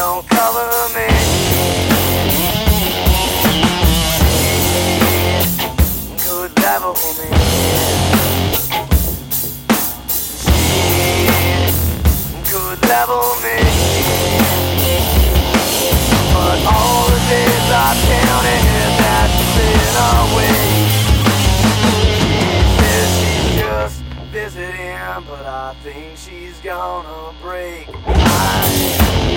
Don't cover me. Could level me. Could level me. But all the days I counted that's been away. Says she's just visiting, but I think she's gonna break mine.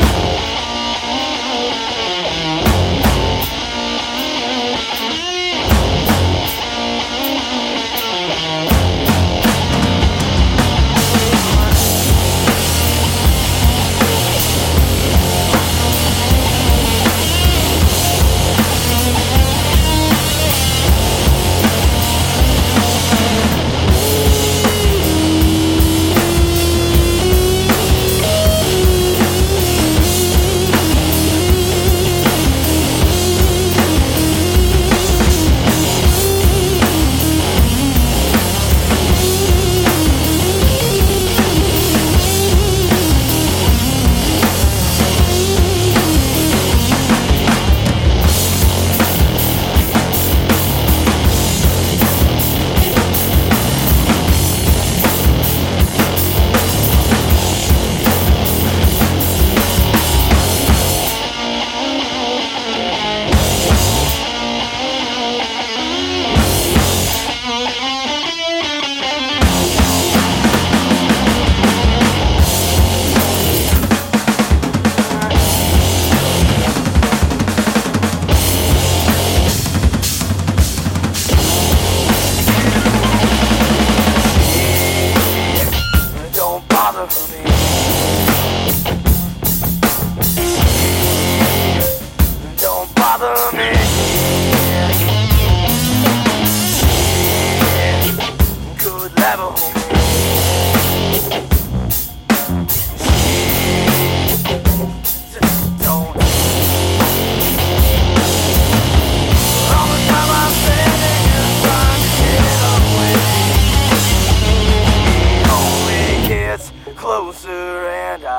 Don't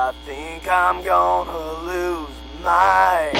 I think I'm gonna lose my.